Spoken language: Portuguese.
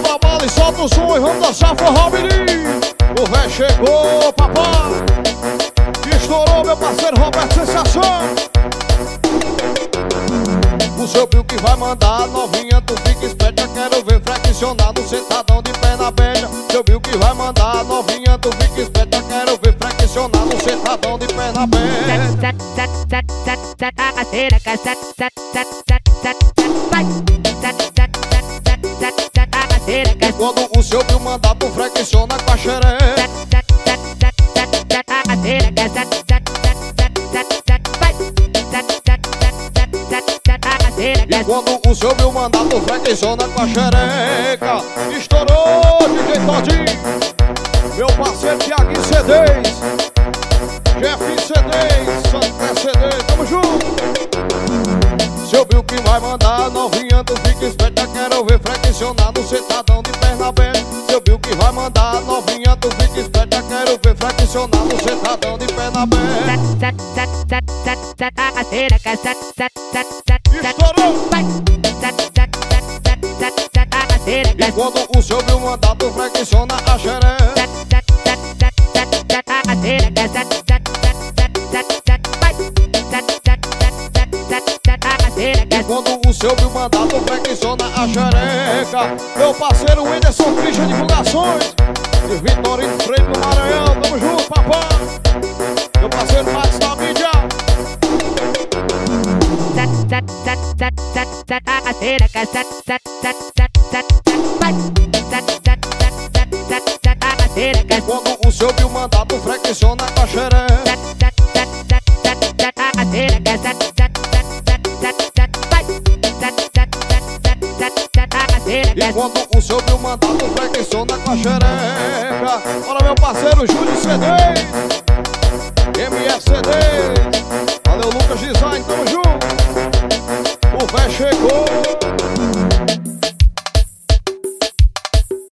Bora bola e solta o som e vamos dançar forró, menino. O véi chegou, papai. Estourou, meu parceiro Roberto Sensação. O seu Bill que vai mandar novinha, tu fica esperta Quero ver flexionar no sentadão de pé na beija Seu Bill que vai mandar novinha, tu fica esperta Quero ver flexionar no sentadão de pé na beija E quando o seu Bill mandar, tu flexiona com a xereca. E quando o seu Bill mandar, tu flexiona com a xereca. Estourou, DJ Todinho. Meu parceiro Thiago CDs Jeff CDs, Santa CD, tamo junto. Seu Bill que vai mandar novinha, tu fica esperta No sentadão de perna aberta Seu Bill que vai mandar novinha, tu fica esperta Quero ver no sentadão de perna aberta! E quando o seu mandar, tu flexiona a xereca quando o seu Bill mandar, tu flexiona a xereca. Meu parceiro Whindersson Christian Divulgações E Vitorino Freire do Maranhão, tamo junto, papai Meu parceiro Max da mídia. Quando o seu Bill mandar, tu flexiona a xereca E quando o seu Bill mandar, tu flexiona com a xereca Bora meu parceiro Júlio CD MFCD